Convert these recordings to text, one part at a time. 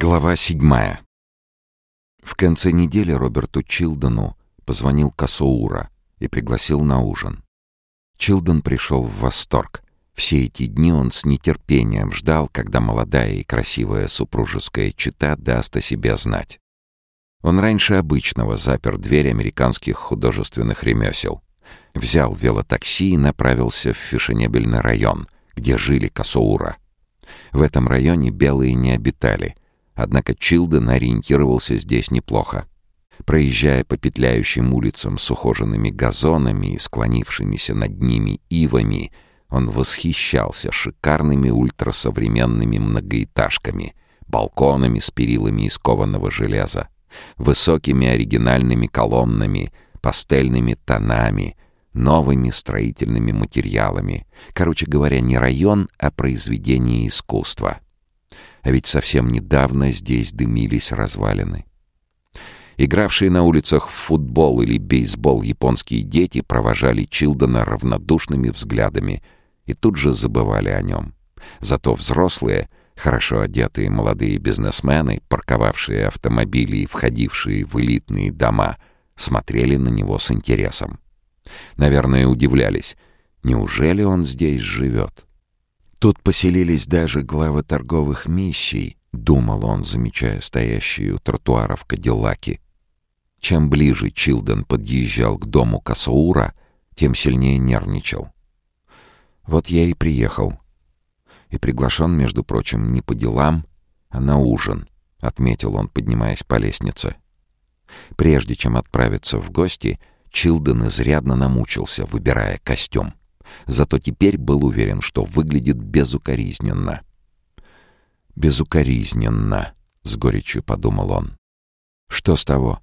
Глава седьмая. В конце недели Роберту Чилдону позвонил Касоура и пригласил на ужин. Чилдон пришел в восторг. Все эти дни он с нетерпением ждал, когда молодая и красивая супружеская чита даст о себе знать. Он раньше обычного запер дверь американских художественных ремесел. Взял велотакси и направился в фешенебельный район, где жили Касоура. В этом районе белые не обитали, однако Чилден ориентировался здесь неплохо. Проезжая по петляющим улицам с ухоженными газонами и склонившимися над ними ивами, он восхищался шикарными ультрасовременными многоэтажками, балконами с перилами из кованого железа, высокими оригинальными колоннами, пастельными тонами, новыми строительными материалами. Короче говоря, не район, а произведение искусства. А ведь совсем недавно здесь дымились развалины. Игравшие на улицах в футбол или бейсбол японские дети провожали Чилдона равнодушными взглядами и тут же забывали о нем. Зато взрослые, хорошо одетые молодые бизнесмены, парковавшие автомобили и входившие в элитные дома, смотрели на него с интересом. Наверное, удивлялись. Неужели он здесь живет? Тут поселились даже главы торговых миссий, думал он, замечая стоящие у тротуаров кадиллаки. Чем ближе Чилден подъезжал к дому Касаура, тем сильнее нервничал. Вот я и приехал. И приглашен, между прочим, не по делам, а на ужин, отметил он, поднимаясь по лестнице. Прежде чем отправиться в гости, Чилден изрядно намучился, выбирая костюм. Зато теперь был уверен, что выглядит безукоризненно. «Безукоризненно», — с горечью подумал он. «Что с того?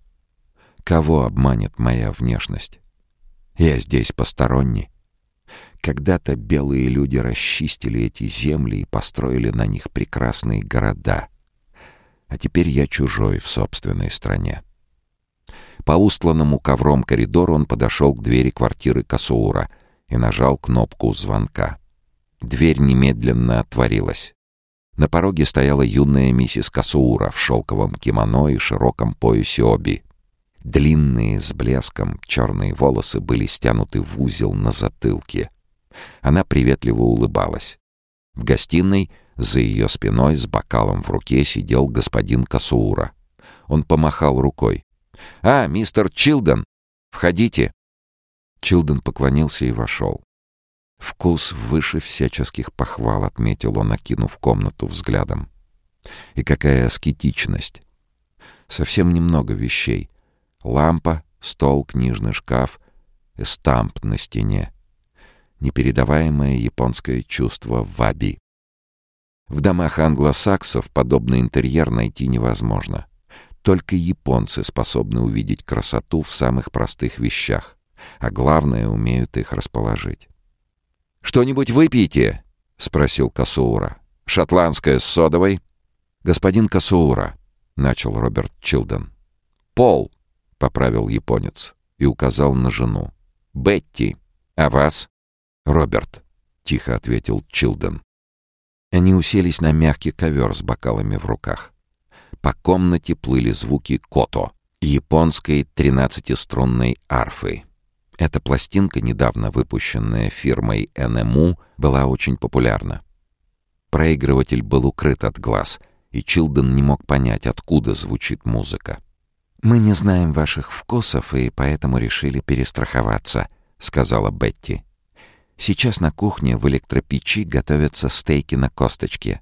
Кого обманет моя внешность? Я здесь посторонний. Когда-то белые люди расчистили эти земли и построили на них прекрасные города. А теперь я чужой в собственной стране. По устланному ковром коридору он подошел к двери квартиры Касуура и нажал кнопку звонка. Дверь немедленно отворилась. На пороге стояла юная миссис Касуура в шелковом кимоно и широком поясе оби. Длинные, с блеском, черные волосы были стянуты в узел на затылке. Она приветливо улыбалась. В гостиной за ее спиной с бокалом в руке сидел господин Касуура. Он помахал рукой. «А, мистер Чилден, входите!» Чилден поклонился и вошел. «Вкус выше всяческих похвал», — отметил он, окинув комнату взглядом. «И какая аскетичность! Совсем немного вещей. Лампа, стол, книжный шкаф, эстамп на стене. Непередаваемое японское чувство ваби. В домах англосаксов подобный интерьер найти невозможно. Только японцы способны увидеть красоту в самых простых вещах, а главное, умеют их расположить. «Что-нибудь выпейте?» — спросил Касуура. «Шотландская с содовой?» «Господин Касуура», — начал Роберт Чилден. «Пол», — поправил японец и указал на жену. «Бетти. А вас?» «Роберт», — тихо ответил Чилден. Они уселись на мягкий ковер с бокалами в руках. По комнате плыли звуки кото, японской тринадцатиструнной арфы. Эта пластинка, недавно выпущенная фирмой NMU, была очень популярна. Проигрыватель был укрыт от глаз, и Чилден не мог понять, откуда звучит музыка. «Мы не знаем ваших вкусов и поэтому решили перестраховаться», — сказала Бетти. «Сейчас на кухне в электропечи готовятся стейки на косточке.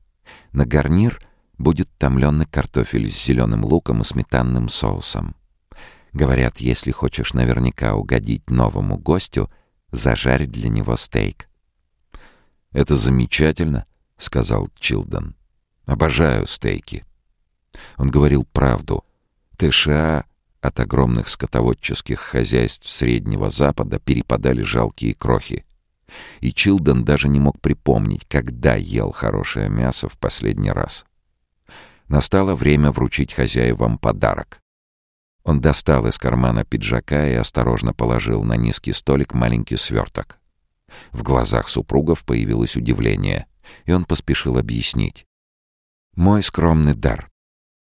На гарнир будет томленый картофель с зеленым луком и сметанным соусом. Говорят, если хочешь наверняка угодить новому гостю, зажарь для него стейк». «Это замечательно», — сказал Чилдон. «Обожаю стейки». Он говорил правду — ТША от огромных скотоводческих хозяйств Среднего Запада перепадали жалкие крохи. И Чилден даже не мог припомнить, когда ел хорошее мясо в последний раз. Настало время вручить хозяевам подарок. Он достал из кармана пиджака и осторожно положил на низкий столик маленький сверток. В глазах супругов появилось удивление, и он поспешил объяснить. «Мой скромный дар.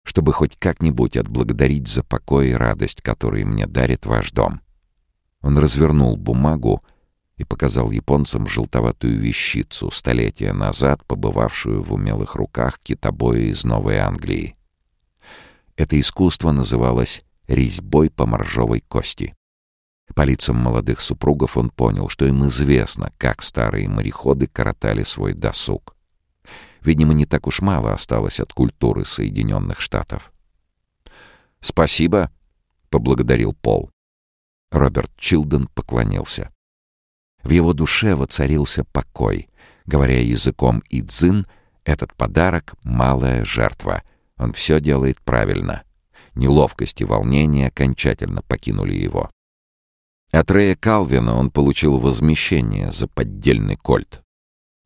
чтобы хоть как-нибудь отблагодарить за покой и радость, которые мне дарит ваш дом». Он развернул бумагу и показал японцам желтоватую вещицу, столетия назад побывавшую в умелых руках китобоя из Новой Англии. Это искусство называлось «резьбой по моржовой кости». По лицам молодых супругов он понял, что им известно, как старые мореходы коротали свой досуг. Видимо, не так уж мало осталось от культуры Соединенных Штатов. «Спасибо», — поблагодарил Пол. Роберт Чилден поклонился. В его душе воцарился покой. Говоря языком идзин, этот подарок — малая жертва. Он все делает правильно. Неловкость и волнение окончательно покинули его. От Рэя Калвина он получил возмещение за поддельный кольт,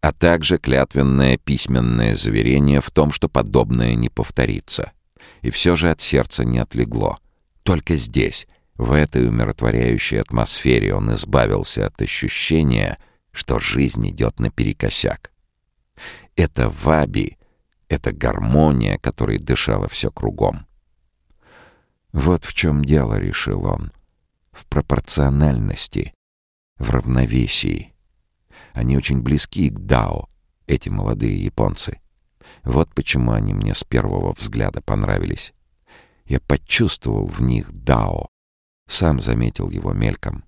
а также клятвенное письменное заверение в том, что подобное не повторится. И все же от сердца не отлегло. Только здесь, в этой умиротворяющей атмосфере он избавился от ощущения, что жизнь идет наперекосяк. Это ваби, это гармония, которой дышало все кругом. Вот в чем дело, решил он. В пропорциональности, в равновесии. Они очень близки к Дао, эти молодые японцы. Вот почему они мне с первого взгляда понравились. Я почувствовал в них Дао, сам заметил его мельком.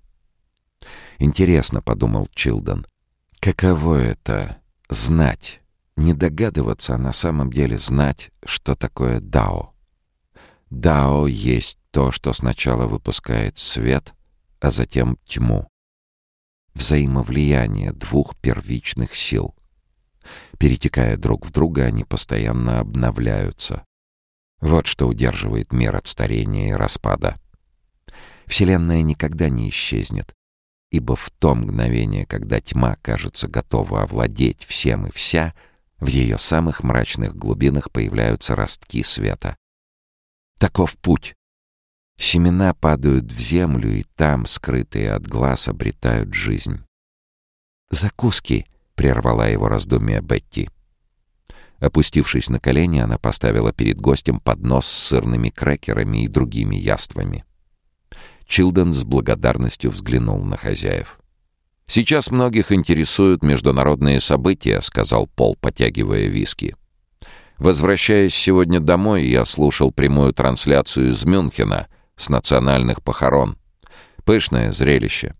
«Интересно», — подумал Чилдон, — «каково это — знать, не догадываться, а на самом деле знать, что такое Дао? Дао есть то, что сначала выпускает свет, а затем тьму. Взаимовлияние двух первичных сил. Перетекая друг в друга, они постоянно обновляются. Вот что удерживает мир от старения и распада. Вселенная никогда не исчезнет, ибо в то мгновение, когда тьма кажется готова овладеть всем и вся, в ее самых мрачных глубинах появляются ростки света. Таков путь. Семена падают в землю, и там, скрытые от глаз, обретают жизнь. «Закуски!» — прервала его раздумья Бетти. Опустившись на колени, она поставила перед гостем поднос с сырными крекерами и другими яствами. Чилден с благодарностью взглянул на хозяев. «Сейчас многих интересуют международные события», — сказал Пол, потягивая виски. «Возвращаясь сегодня домой, я слушал прямую трансляцию из Мюнхена с национальных похорон. Пышное зрелище.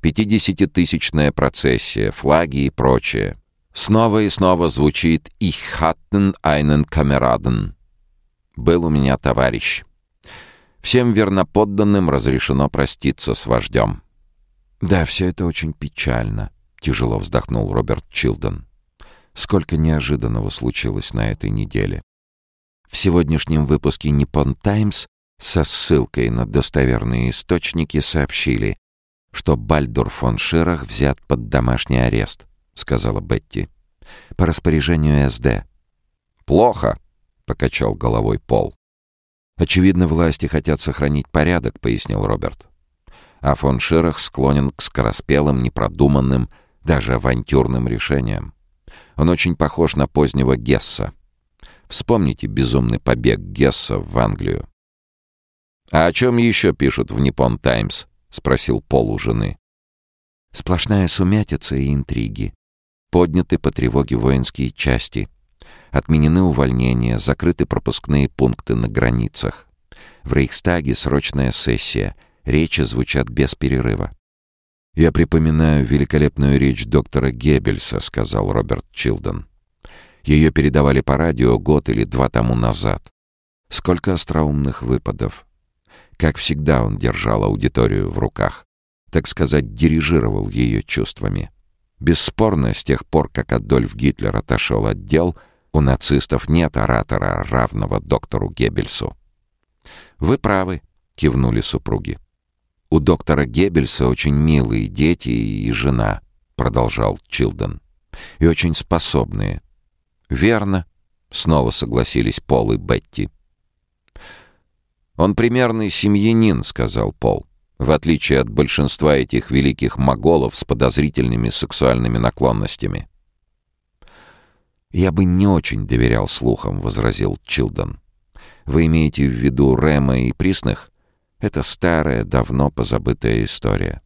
Пятидесятитысячная процессия, флаги и прочее. Снова и снова звучит «Ich hatten einen Kameraden». «Был у меня товарищ». Всем верноподданным разрешено проститься с вождем. «Да, все это очень печально», — тяжело вздохнул Роберт Чилден. «Сколько неожиданного случилось на этой неделе». В сегодняшнем выпуске «Ниппон Таймс» со ссылкой на достоверные источники сообщили, что Бальдур фон Ширах взят под домашний арест, сказала Бетти. По распоряжению СД. «Плохо», — покачал головой Пол. «Очевидно, власти хотят сохранить порядок», — пояснил Роберт. А фон Ширах склонен к скороспелым, непродуманным, даже авантюрным решениям. Он очень похож на позднего Гесса. Вспомните безумный побег Гесса в Англию. «А о чем еще пишут в Nippon Таймс?» — спросил Пол у жены. «Сплошная сумятица и интриги. Подняты по тревоге воинские части — Отменены увольнения, закрыты пропускные пункты на границах. В Рейхстаге срочная сессия. Речи звучат без перерыва. «Я припоминаю великолепную речь доктора Геббельса», — сказал Роберт Чилден. Ее передавали по радио год или два тому назад. Сколько остроумных выпадов. Как всегда он держал аудиторию в руках. Так сказать, дирижировал ее чувствами. Бесспорно, с тех пор, как Адольф Гитлер отошел от дел — у нацистов нет оратора, равного доктору Геббельсу. «Вы правы», — кивнули супруги. «У доктора Геббельса очень милые дети и жена», — продолжал Чилден. «И очень способные». «Верно», — снова согласились Пол и Бетти. «Он примерный семьянин», — сказал Пол. «В отличие от большинства этих великих моголов с подозрительными сексуальными наклонностями». «Я бы не очень доверял слухам», — возразил Чилдон. Вы имеете в виду Рема и Присных? Это старая, давно позабытая история.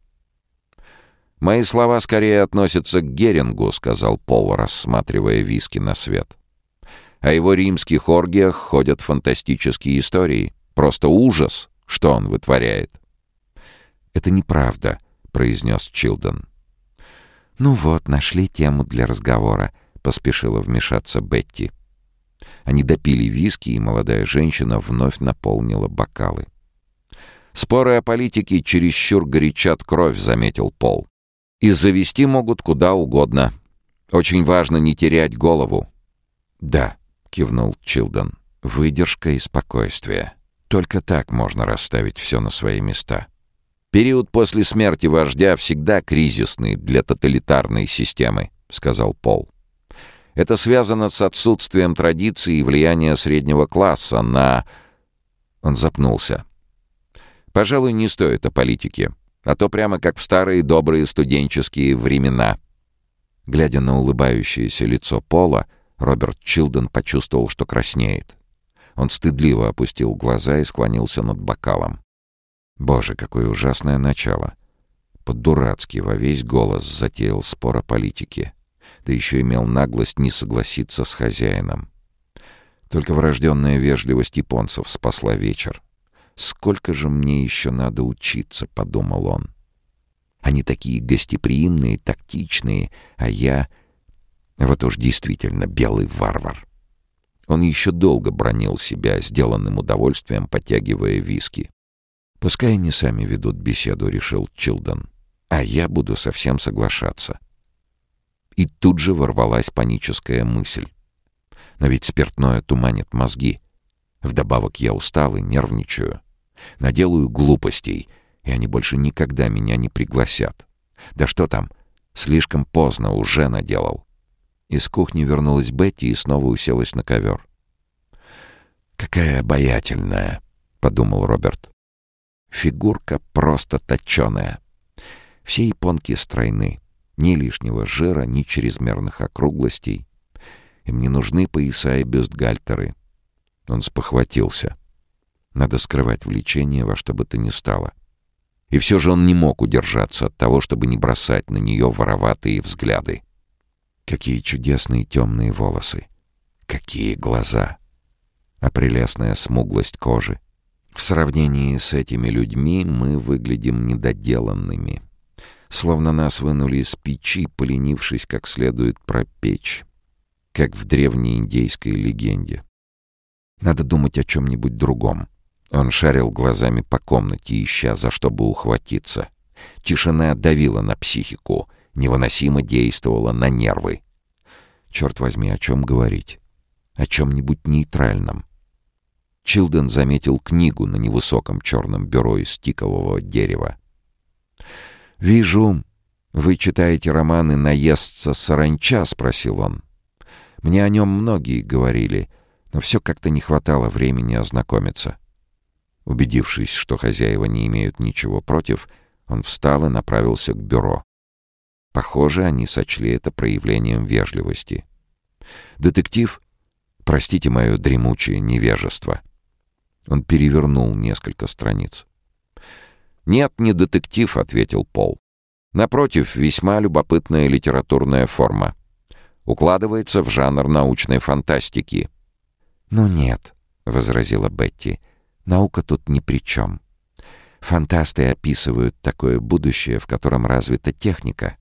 «Мои слова скорее относятся к Герингу», — сказал Пол, рассматривая виски на свет. «О его римских оргиях ходят фантастические истории. Просто ужас, что он вытворяет». «Это неправда», — произнес Чилден. «Ну вот, нашли тему для разговора», — поспешила вмешаться Бетти. Они допили виски, и молодая женщина вновь наполнила бокалы. «Споры о политике чересчур горячат кровь», — заметил Пол. «И завести могут куда угодно. Очень важно не терять голову». «Да», — кивнул Чилдон, — «выдержка и спокойствие. Только так можно расставить все на свои места». «Период после смерти вождя всегда кризисный для тоталитарной системы», — сказал Пол. «Это связано с отсутствием традиции и влияния среднего класса на...» Он запнулся. «Пожалуй, не стоит о политике, а то прямо как в старые добрые студенческие времена». Глядя на улыбающееся лицо Пола, Роберт Чилден почувствовал, что краснеет. Он стыдливо опустил глаза и склонился над бокалом. Боже, какое ужасное начало. Под-дурацки во весь голос затеял спор о политике. Да еще имел наглость не согласиться с хозяином. Только врожденная вежливость японцев спасла вечер. «Сколько же мне еще надо учиться?» — подумал он. Они такие гостеприимные, тактичные, а я... Вот уж действительно белый варвар. Он еще долго бронил себя, сделанным удовольствием подтягивая виски. «Пускай они сами ведут беседу», — решил Чилдон. «А я буду совсем соглашаться». И тут же ворвалась паническая мысль. «Но ведь спиртное туманит мозги. Вдобавок я устал и нервничаю. Наделаю глупостей, и они больше никогда меня не пригласят. Да что там, слишком поздно уже наделал». Из кухни вернулась Бетти и снова уселась на ковер. «Какая обаятельная», — подумал Роберт. Фигурка просто точеная. Все японки стройны. Ни лишнего жира, ни чрезмерных округлостей. Им не нужны пояса и бюстгальтеры. Он спохватился. Надо скрывать влечение во что бы то ни стало. И все же он не мог удержаться от того, чтобы не бросать на нее вороватые взгляды. Какие чудесные темные волосы! Какие глаза! А прелестная смуглость кожи! В сравнении с этими людьми мы выглядим недоделанными. Словно нас вынули из печи, поленившись как следует пропечь. Как в древней индейской легенде. Надо думать о чем-нибудь другом. Он шарил глазами по комнате, ища за что бы ухватиться. Тишина давила на психику, невыносимо действовала на нервы. Черт возьми, о чем говорить? О чем-нибудь нейтральном. Чилден заметил книгу на невысоком черном бюро из тикового дерева. «Вижу, вы читаете романы «Наестся саранча», — спросил он. «Мне о нем многие говорили, но все как-то не хватало времени ознакомиться». Убедившись, что хозяева не имеют ничего против, он встал и направился к бюро. Похоже, они сочли это проявлением вежливости. «Детектив, простите мое дремучее невежество». Он перевернул несколько страниц. «Нет, не детектив», — ответил Пол. «Напротив, весьма любопытная литературная форма. Укладывается в жанр научной фантастики». «Ну нет», — возразила Бетти, — «наука тут ни при чем. Фантасты описывают такое будущее, в котором развита техника.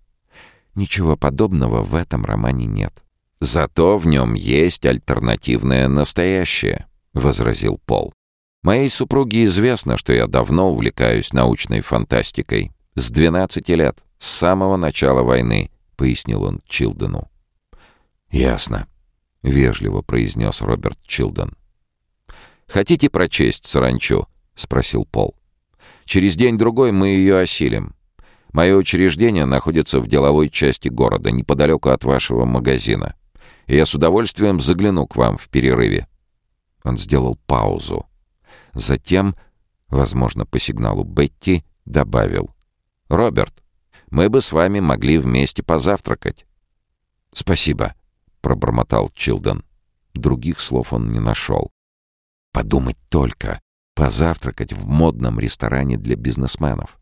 Ничего подобного в этом романе нет». «Зато в нем есть альтернативное настоящее», — возразил Пол. Моей супруге известно, что я давно увлекаюсь научной фантастикой. С 12 лет, с самого начала войны, — пояснил он Чилдену. «Ясно», — вежливо произнес Роберт Чилден. «Хотите прочесть саранчу?» — спросил Пол. «Через день-другой мы ее осилим. Мое учреждение находится в деловой части города, неподалеку от вашего магазина. И я с удовольствием загляну к вам в перерыве». Он сделал паузу Затем, возможно, по сигналу Бетти, добавил. «Роберт, мы бы с вами могли вместе позавтракать». «Спасибо», — пробормотал Чилден. Других слов он не нашел. Подумать только, позавтракать в модном ресторане для бизнесменов.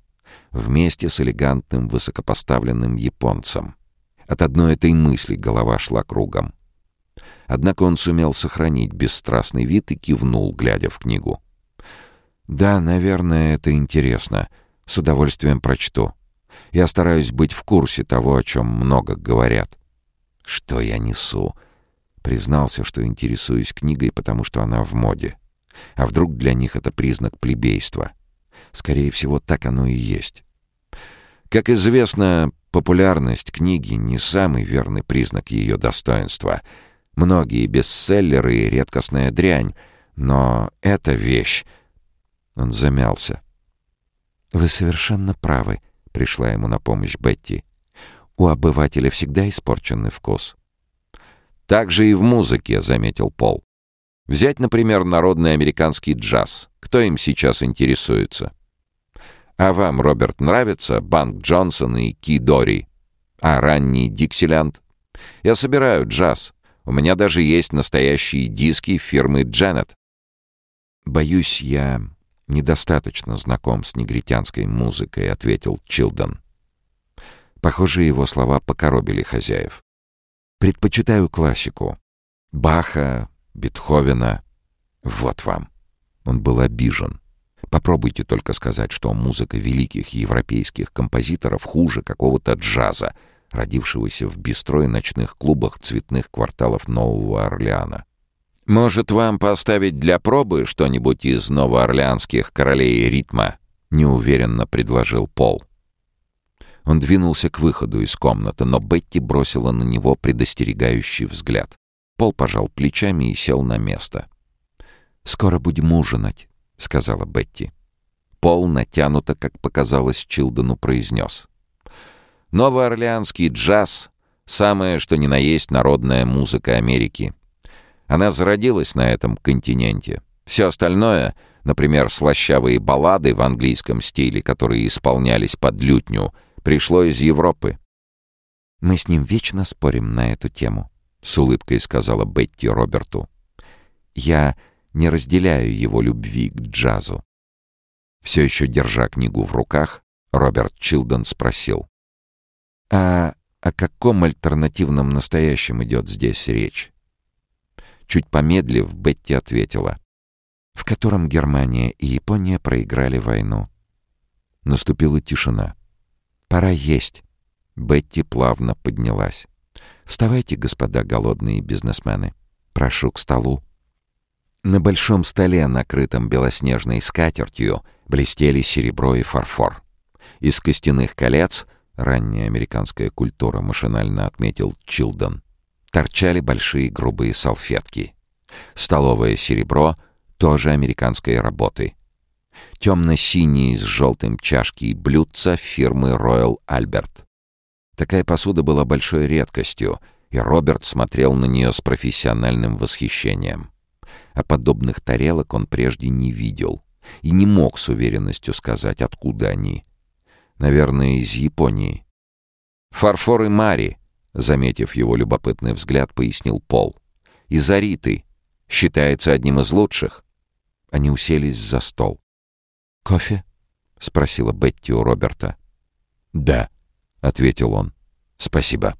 Вместе с элегантным высокопоставленным японцем. От одной этой мысли голова шла кругом. Однако он сумел сохранить бесстрастный вид и кивнул, глядя в книгу. «Да, наверное, это интересно. С удовольствием прочту. Я стараюсь быть в курсе того, о чем много говорят». «Что я несу?» Признался, что интересуюсь книгой, потому что она в моде. А вдруг для них это признак плебейства? Скорее всего, так оно и есть. Как известно, популярность книги — не самый верный признак ее достоинства — Многие бестселлеры редкостная дрянь, но эта вещь... Он замялся. «Вы совершенно правы», — пришла ему на помощь Бетти. «У обывателя всегда испорченный вкус». «Так же и в музыке», — заметил Пол. «Взять, например, народный американский джаз. Кто им сейчас интересуется?» «А вам, Роберт, нравится Банк Джонсон и Ки Дори? А ранний Диксиленд? Я собираю джаз. У меня даже есть настоящие диски фирмы Джанет. «Боюсь, я недостаточно знаком с негритянской музыкой», — ответил Чилдон. Похоже, его слова покоробили хозяев. «Предпочитаю классику. Баха, Бетховена. Вот вам». Он был обижен. Попробуйте только сказать, что музыка великих европейских композиторов хуже какого-то джаза — родившегося в бистро и ночных клубах цветных кварталов Нового Орлеана. «Может, вам поставить для пробы что-нибудь из новоорлеанских королей ритма?» — неуверенно предложил Пол. Он двинулся к выходу из комнаты, но Бетти бросила на него предостерегающий взгляд. Пол пожал плечами и сел на место. «Скоро будем ужинать», — сказала Бетти. Пол натянуто, как показалось Чилдону, произнес. Новоорлеанский джаз — самое что ни на есть народная музыка Америки. Она зародилась на этом континенте. Все остальное, например, слащавые баллады в английском стиле, которые исполнялись под лютню, пришло из Европы. «Мы с ним вечно спорим на эту тему», — с улыбкой сказала Бетти Роберту. «Я не разделяю его любви к джазу». Все еще держа книгу в руках, Роберт Чилден спросил. А о каком альтернативном настоящем идет здесь речь? Чуть помедлив, Бетти ответила. В котором Германия и Япония проиграли войну. Наступила тишина. «Пора есть». Бетти плавно поднялась. «Вставайте, господа голодные бизнесмены. Прошу к столу». На большом столе, накрытом белоснежной скатертью, блестели серебро и фарфор. Из костяных колец — ранняя американская культура, машинально отметил Чилдон. Торчали большие грубые салфетки. Столовое серебро — тоже американской работы. Темно-синие с желтым чашки и блюдца фирмы Royal Albert. Такая посуда была большой редкостью, и Роберт смотрел на нее с профессиональным восхищением. А подобных тарелок он прежде не видел и не мог с уверенностью сказать, откуда они — Наверное, из Японии. «Фарфор и Мари», — заметив его любопытный взгляд, пояснил Пол. «Из Ариты. Считается одним из лучших». Они уселись за стол. «Кофе?» — спросила Бетти у Роберта. «Да», — ответил он. «Спасибо».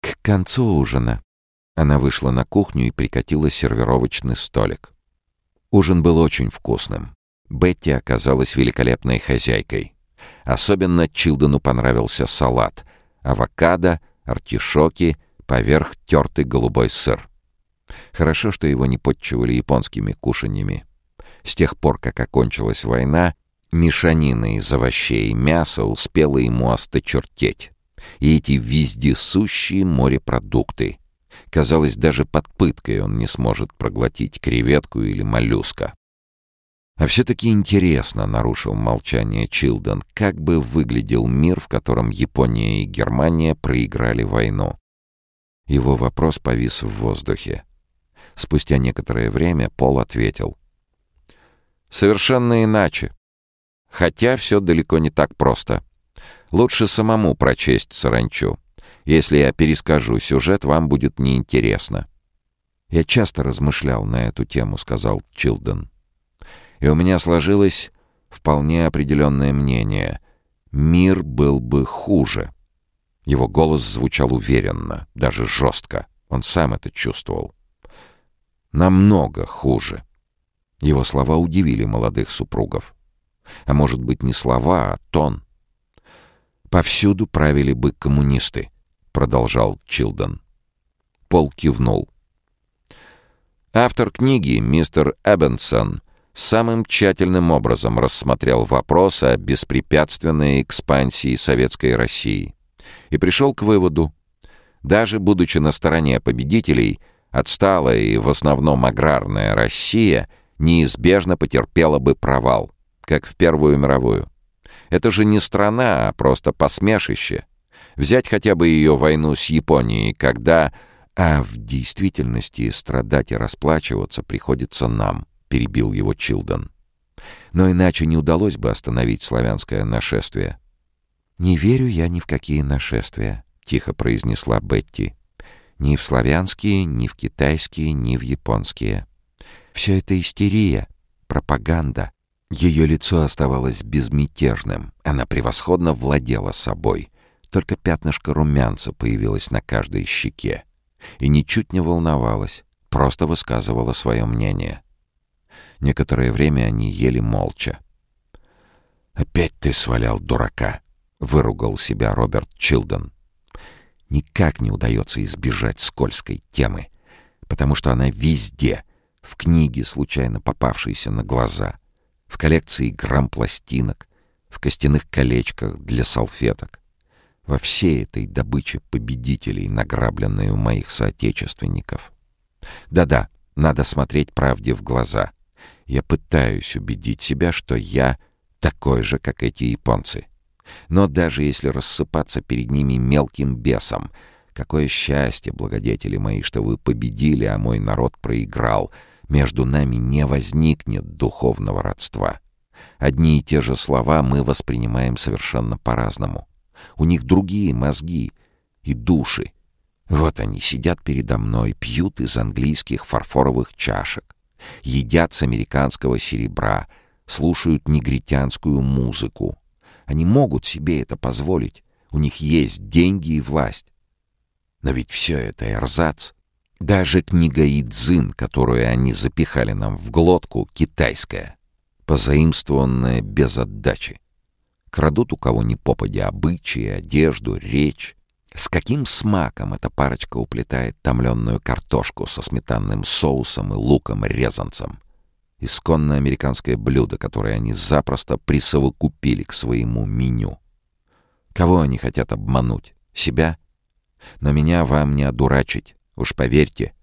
К концу ужина она вышла на кухню и прикатила сервировочный столик. Ужин был очень вкусным. Бетти оказалась великолепной хозяйкой. Особенно Чилдену понравился салат. Авокадо, артишоки, поверх тертый голубой сыр. Хорошо, что его не подчивали японскими кушаньями. С тех пор, как окончилась война, мешанина из овощей и мяса успела ему осточертеть. И эти вездесущие морепродукты. Казалось, даже под пыткой он не сможет проглотить креветку или моллюска. А все-таки интересно, нарушил молчание Чилден, как бы выглядел мир, в котором Япония и Германия проиграли войну. Его вопрос повис в воздухе. Спустя некоторое время Пол ответил. «Совершенно иначе. Хотя все далеко не так просто. Лучше самому прочесть саранчу. Если я перескажу сюжет, вам будет неинтересно». «Я часто размышлял на эту тему», — сказал Чилден. «И у меня сложилось вполне определенное мнение. Мир был бы хуже». Его голос звучал уверенно, даже жестко. Он сам это чувствовал. «Намного хуже». Его слова удивили молодых супругов. А может быть, не слова, а тон. «Повсюду правили бы коммунисты», — продолжал Чилден. Пол кивнул. Автор книги, мистер Эббенсон, самым тщательным образом рассмотрел вопрос о беспрепятственной экспансии Советской России и пришел к выводу, даже будучи на стороне победителей, отсталая и в основном аграрная Россия неизбежно потерпела бы провал, как в Первую мировую. Это же не страна, а просто посмешище. Взять хотя бы ее войну с Японией, когда «А в действительности страдать и расплачиваться приходится нам», — перебил его Чилдон. «Но иначе не удалось бы остановить славянское нашествие». «Не верю я ни в какие нашествия», — тихо произнесла Бетти. «Ни в славянские, ни в китайские, ни в японские. Все это истерия, пропаганда». Ее лицо оставалось безмятежным. Она превосходно владела собой. Только пятнышко румянца появилось на каждой щеке и ничуть не волновалась, просто высказывала свое мнение. Некоторое время они ели молча. «Опять ты свалял дурака!» — выругал себя Роберт Чилдон. Никак не удается избежать скользкой темы, потому что она везде, в книге, случайно попавшейся на глаза, в коллекции грамм-пластинок, в костяных колечках для салфеток во всей этой добыче победителей, награбленной у моих соотечественников. Да-да, надо смотреть правде в глаза. Я пытаюсь убедить себя, что я такой же, как эти японцы. Но даже если рассыпаться перед ними мелким бесом, какое счастье, благодетели мои, что вы победили, а мой народ проиграл, между нами не возникнет духовного родства. Одни и те же слова мы воспринимаем совершенно по-разному. У них другие мозги и души. Вот они сидят передо мной, пьют из английских фарфоровых чашек, едят с американского серебра, слушают негритянскую музыку. Они могут себе это позволить. У них есть деньги и власть. Но ведь все это эрзац. Даже книга Идзин, которую они запихали нам в глотку, китайская, позаимствованная без отдачи. Крадут у кого ни попадя обычаи, одежду, речь. С каким смаком эта парочка уплетает томленную картошку со сметанным соусом и луком-резанцем. Исконно американское блюдо, которое они запросто присовокупили к своему меню. Кого они хотят обмануть? Себя? Но меня вам не одурачить, уж поверьте.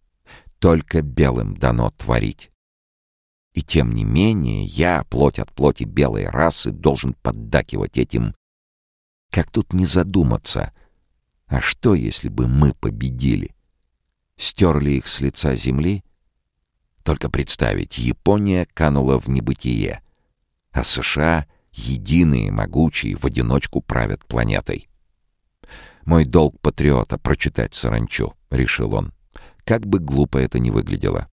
Только белым дано творить. И тем не менее я, плоть от плоти белой расы, должен поддакивать этим. Как тут не задуматься? А что, если бы мы победили? Стерли их с лица земли? Только представить, Япония канула в небытие, а США, единые, могучие, в одиночку правят планетой. «Мой долг патриота — прочитать саранчу», — решил он. Как бы глупо это ни выглядело.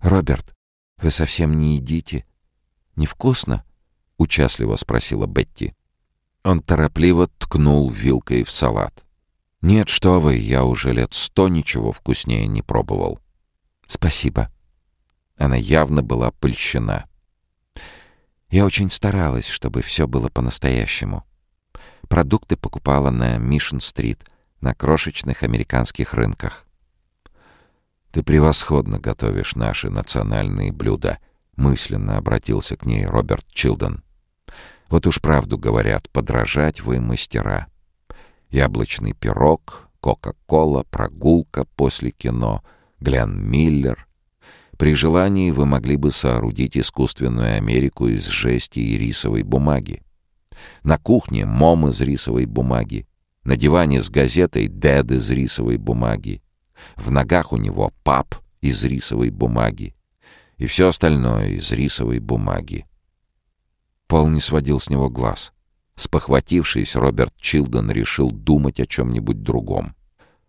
«Роберт, «Вы совсем не едите? Невкусно?» — участливо спросила Бетти. Он торопливо ткнул вилкой в салат. «Нет, что вы, я уже лет сто ничего вкуснее не пробовал». «Спасибо». Она явно была польщена. Я очень старалась, чтобы все было по-настоящему. Продукты покупала на Мишен-стрит, на крошечных американских рынках. «Ты превосходно готовишь наши национальные блюда», — мысленно обратился к ней Роберт Чилден. «Вот уж правду говорят, подражать вы мастера. Яблочный пирог, Кока-кола, прогулка после кино, Глен Миллер. При желании вы могли бы соорудить искусственную Америку из жести и рисовой бумаги. На кухне мом из рисовой бумаги, на диване с газетой дед из рисовой бумаги, в ногах у него пап из рисовой бумаги. И все остальное из рисовой бумаги. Пол не сводил с него глаз. Спохватившись, Роберт Чилден решил думать о чем-нибудь другом.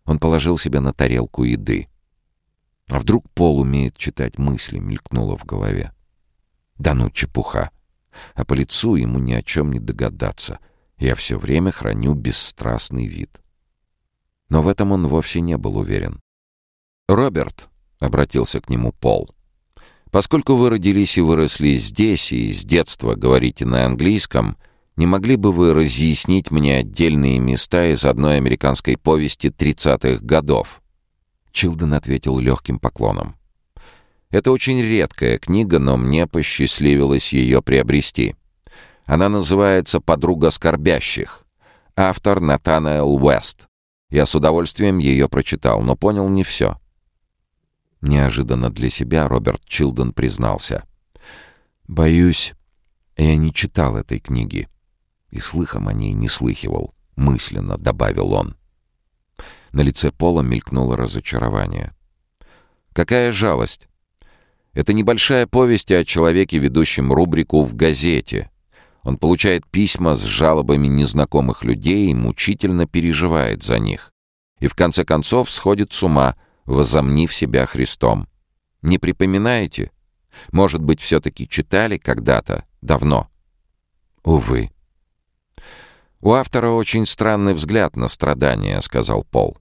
Он положил себе на тарелку еды. А вдруг Пол умеет читать мысли, мелькнуло в голове. Да ну, чепуха. А по лицу ему ни о чем не догадаться. Я все время храню бесстрастный вид. Но в этом он вовсе не был уверен. «Роберт», — обратился к нему Пол, — «поскольку вы родились и выросли здесь, и с детства говорите на английском, не могли бы вы разъяснить мне отдельные места из одной американской повести тридцатых годов?» Чилден ответил легким поклоном. «Это очень редкая книга, но мне посчастливилось ее приобрести. Она называется «Подруга скорбящих». Автор Натанаэл Уэст. Я с удовольствием ее прочитал, но понял не все. Неожиданно для себя Роберт Чилден признался. «Боюсь, я не читал этой книги. И слыхом о ней не слыхивал», — мысленно добавил он. На лице Пола мелькнуло разочарование. «Какая жалость! Это небольшая повесть о человеке, ведущем рубрику в газете. Он получает письма с жалобами незнакомых людей и мучительно переживает за них. И в конце концов сходит с ума, возомнив себя Христом. Не припоминаете? Может быть, все-таки читали когда-то, давно?» «Увы», «У автора очень странный взгляд на страдания», — сказал Пол.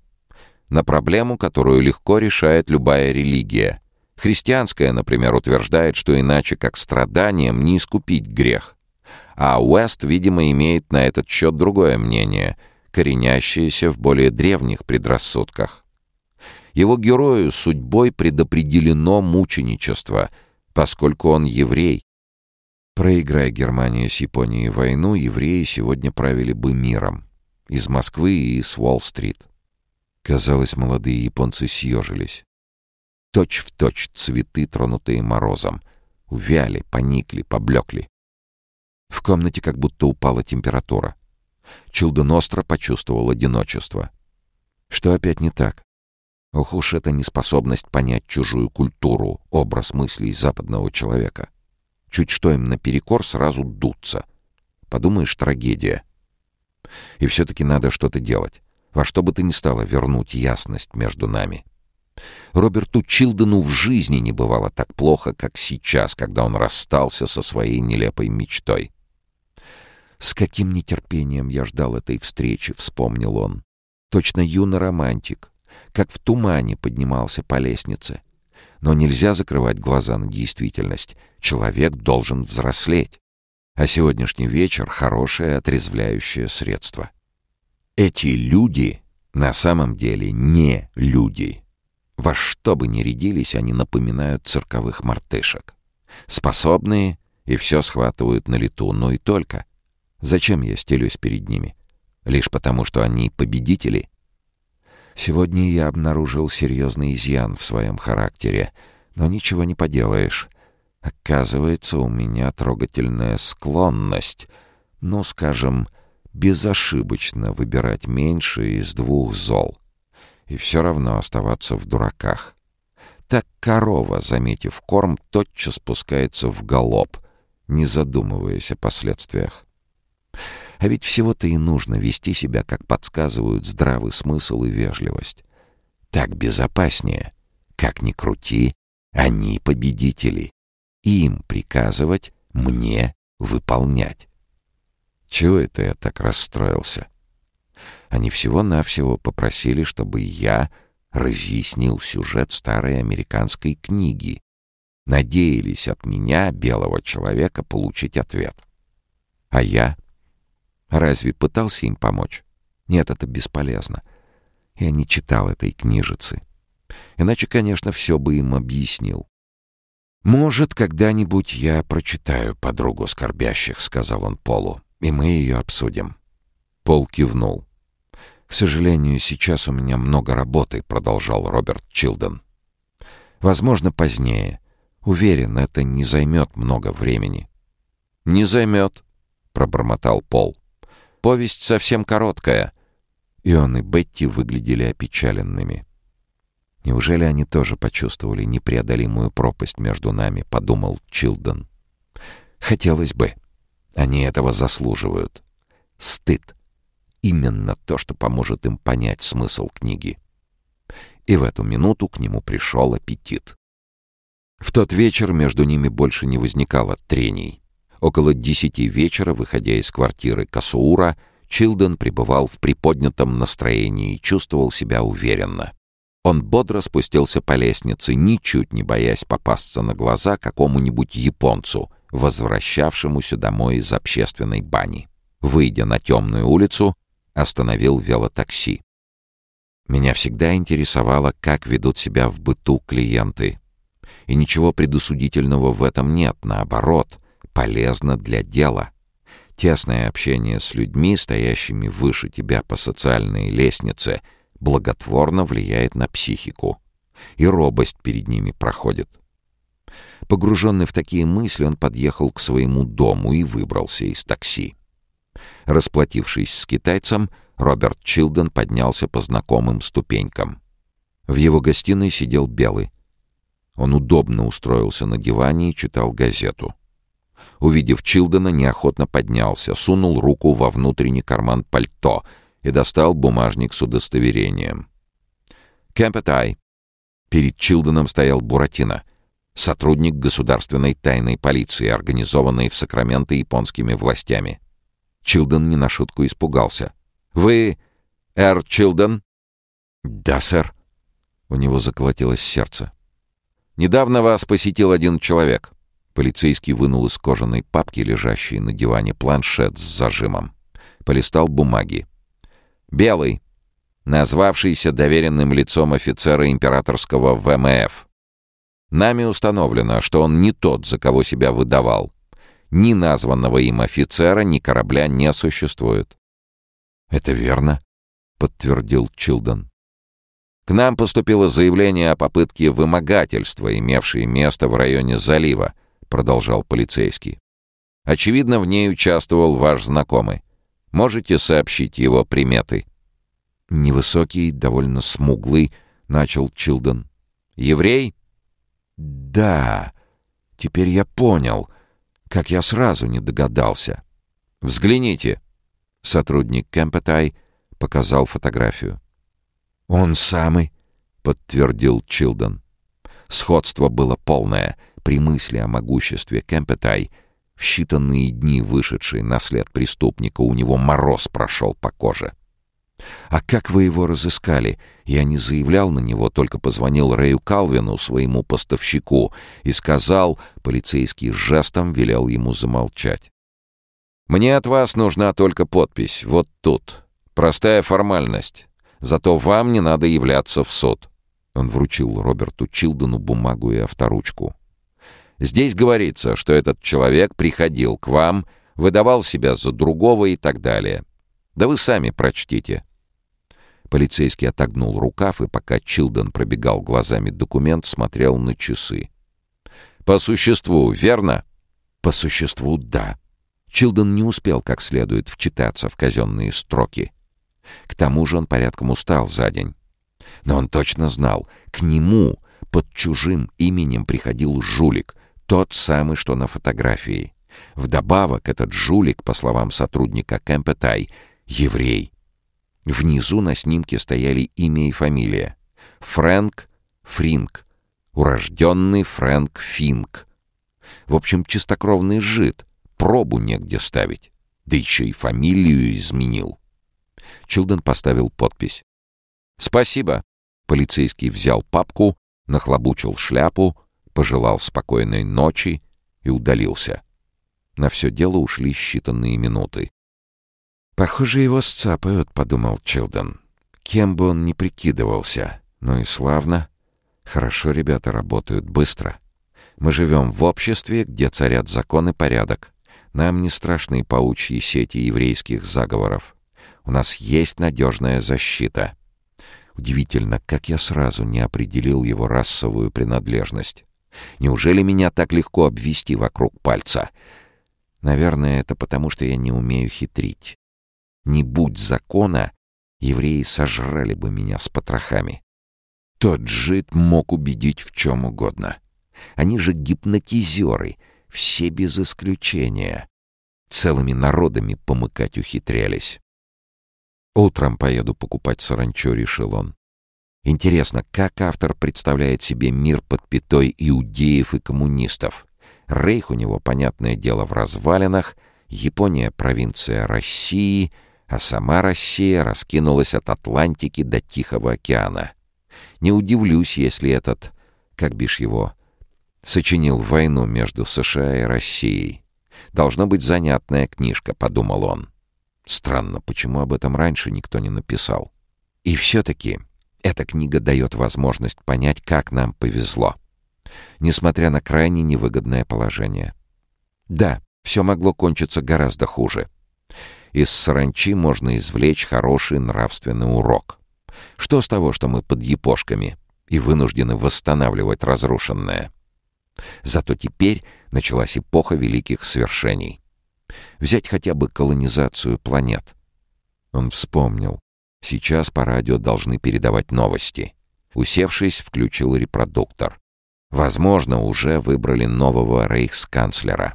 «На проблему, которую легко решает любая религия. Христианская, например, утверждает, что иначе как страданием не искупить грех. А Уэст, видимо, имеет на этот счет другое мнение, коренящееся в более древних предрассудках. Его герою судьбой предопределено мученичество, поскольку он еврей, Проиграя Германия с Японией войну, евреи сегодня правили бы миром. Из Москвы и с Уолл-стрит. Казалось, молодые японцы съежились. Точь в точь цветы, тронутые морозом. Увяли, поникли, поблекли. В комнате как будто упала температура. Чилден остро почувствовал одиночество. Что опять не так? Ох уж эта неспособность понять чужую культуру, образ мыслей западного человека. Чуть что им наперекор сразу дуться. Подумаешь, трагедия. И все-таки надо что-то делать. Во что бы то ни стало вернуть ясность между нами. Роберту Чилдену в жизни не бывало так плохо, как сейчас, когда он расстался со своей нелепой мечтой. «С каким нетерпением я ждал этой встречи», — вспомнил он. Точно юный романтик, как в тумане поднимался по лестнице. Но нельзя закрывать глаза на действительность. Человек должен взрослеть. А сегодняшний вечер — хорошее отрезвляющее средство. Эти люди на самом деле не люди. Во что бы ни рядились, они напоминают цирковых мартышек. Способные и все схватывают на лету, но и только. Зачем я стелюсь перед ними? Лишь потому, что они победители? Сегодня я обнаружил серьезный изъян в своем характере, но ничего не поделаешь. Оказывается, у меня трогательная склонность, ну, скажем, безошибочно выбирать меньше из двух зол. И все равно оставаться в дураках. Так корова, заметив корм, тотчас спускается в галоп, не задумываясь о последствиях. А ведь всего-то и нужно вести себя, как подсказывают здравый смысл и вежливость. Так безопаснее. Как ни крути, они победители. Им приказывать, мне выполнять. Чего это я так расстроился? Они всего-навсего попросили, чтобы я разъяснил сюжет старой американской книги. Надеялись от меня, белого человека, получить ответ. А я Разве пытался им помочь? Нет, это бесполезно. Я не читал этой книжицы. Иначе, конечно, все бы им объяснил. «Может, когда-нибудь я прочитаю «Подругу скорбящих», — сказал он Полу, — «и мы ее обсудим». Пол кивнул. «К сожалению, сейчас у меня много работы», — продолжал Роберт Чилден. «Возможно, позднее. Уверен, это не займет много времени». «Не займет», — пробормотал Пол. Повесть совсем короткая». И он, и Бетти выглядели опечаленными. «Неужели они тоже почувствовали непреодолимую пропасть между нами?» — подумал Чилден. «Хотелось бы. Они этого заслуживают. Стыд. Именно то, что поможет им понять смысл книги. И в эту минуту к нему пришел аппетит. В тот вечер между ними больше не возникало трений. Около десяти вечера, выходя из квартиры Касуура, Чилден пребывал в приподнятом настроении и чувствовал себя уверенно. Он бодро спустился по лестнице, ничуть не боясь попасться на глаза какому-нибудь японцу, возвращавшемуся домой из общественной бани. Выйдя на темную улицу, остановил велотакси. Меня всегда интересовало, как ведут себя в быту клиенты. И ничего предусудительного в этом нет, наоборот, полезно для дела. Тесное общение с людьми, стоящими выше тебя по социальной лестнице, благотворно влияет на психику. И робость перед ними проходит. Погруженный в такие мысли, он подъехал к своему дому и выбрался из такси. Расплатившись с китайцем, Роберт Чилден поднялся по знакомым ступенькам. В его гостиной сидел Белый. Он удобно устроился на диване и читал газету. Увидев Чилдена, неохотно поднялся, сунул руку во внутренний карман пальто и достал бумажник с удостоверением. «Кэмпетай». Перед Чилденом стоял Буратино, сотрудник государственной тайной полиции, организованной в Сакраменто японскими властями. Чилден не на шутку испугался. «Вы Эр Чилден?» «Да, сэр». У него заколотилось сердце. «Недавно вас посетил один человек». Полицейский вынул из кожаной папки, лежащей на диване, планшет с зажимом. Полистал бумаги. «Белый, назвавшийся доверенным лицом офицера императорского ВМФ. Нами установлено, что он не тот, за кого себя выдавал. Ни названного им офицера, ни корабля не существует. «Это верно», — подтвердил Чилдон. «К нам поступило заявление о попытке вымогательства, имевшей место в районе залива», — продолжал полицейский. «Очевидно, в ней участвовал ваш знакомый. Можете сообщить его приметы?» «Невысокий, довольно смуглый», — начал Чилдон. «Еврей?» «Да, теперь я понял, как я сразу не догадался». «Взгляните», Сотрудник Кэмпетай показал фотографию. «Он самый», — подтвердил Чилдон. Сходство было полное. При мысли о могуществе Кэмпетай, в считанные дни вышедший на след преступника, у него мороз прошел по коже. «А как вы его разыскали?» Я не заявлял на него, только позвонил Рэю Калвину, своему поставщику, и сказал, полицейский жестом велел ему замолчать. Мне от вас нужна только подпись, вот тут. Простая формальность. Зато вам не надо являться в суд». Он вручил Роберту Чилдону бумагу и авторучку. «Здесь говорится, что этот человек приходил к вам, выдавал себя за другого и так далее. Да вы сами прочтите». Полицейский отогнул рукав, и пока Чилдон пробегал глазами документ, смотрел на часы. «По существу, верно?» «По существу, да», Чилден не успел как следует вчитаться в казенные строки. К тому же он порядком устал за день. Но он точно знал, к нему под чужим именем приходил жулик, тот самый, что на фотографии. Вдобавок этот жулик, по словам сотрудника Кэмпетай, еврей. Внизу на снимке стояли имя и фамилия. Фрэнк Фринк, урожденный Фрэнк Финк. В общем, чистокровный жид, пробу негде ставить. Да еще и фамилию изменил. Чилден поставил подпись. «Спасибо». Полицейский взял папку, нахлобучил шляпу, пожелал спокойной ночи и удалился. На все дело ушли считанные минуты. «Похоже, его сцапают», — подумал Чилден. «Кем бы он ни прикидывался. Ну и славно. Хорошо ребята работают быстро. Мы живем в обществе, где царят закон и порядок. Нам не страшны паучьи сети еврейских заговоров. У нас есть надежная защита. Удивительно, как я сразу не определил его расовую принадлежность. Неужели меня так легко обвести вокруг пальца? Наверное, это потому, что я не умею хитрить. Не будь закона, евреи сожрали бы меня с потрохами. Тот жид мог убедить в чем угодно. Они же гипнотизеры — все без исключения. Целыми народами помыкать ухитрялись. «Утром поеду покупать саранчо», — решил он. Интересно, как автор представляет себе мир под пятой иудеев и коммунистов? Рейх у него, понятное дело, в развалинах, Япония — провинция России, а сама Россия раскинулась от Атлантики до Тихого океана. Не удивлюсь, если этот, как бишь его, сочинил войну между США и Россией. Должно быть занятная книжка, подумал он. Странно, почему об этом раньше никто не написал. И все-таки эта книга дает возможность понять, как нам повезло. Несмотря на крайне невыгодное положение. Да, все могло кончиться гораздо хуже. Из саранчи можно извлечь хороший нравственный урок. Что с того, что мы под япошками и вынуждены восстанавливать разрушенное? Зато теперь началась эпоха великих свершений. Взять хотя бы колонизацию планет. Он вспомнил. Сейчас по радио должны передавать новости. Усевшись, включил репродуктор. Возможно, уже выбрали нового рейхсканцлера.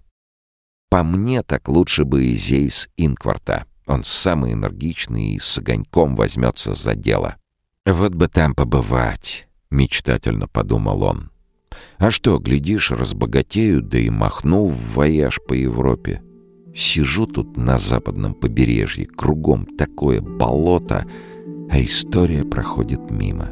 По мне, так лучше бы и Зейс Инкварта. Он самый энергичный и с огоньком возьмется за дело. «Вот бы там побывать», — мечтательно подумал он. «А что, глядишь, разбогатею, да и махну в вояж по Европе. Сижу тут на западном побережье, кругом такое болото, а история проходит мимо.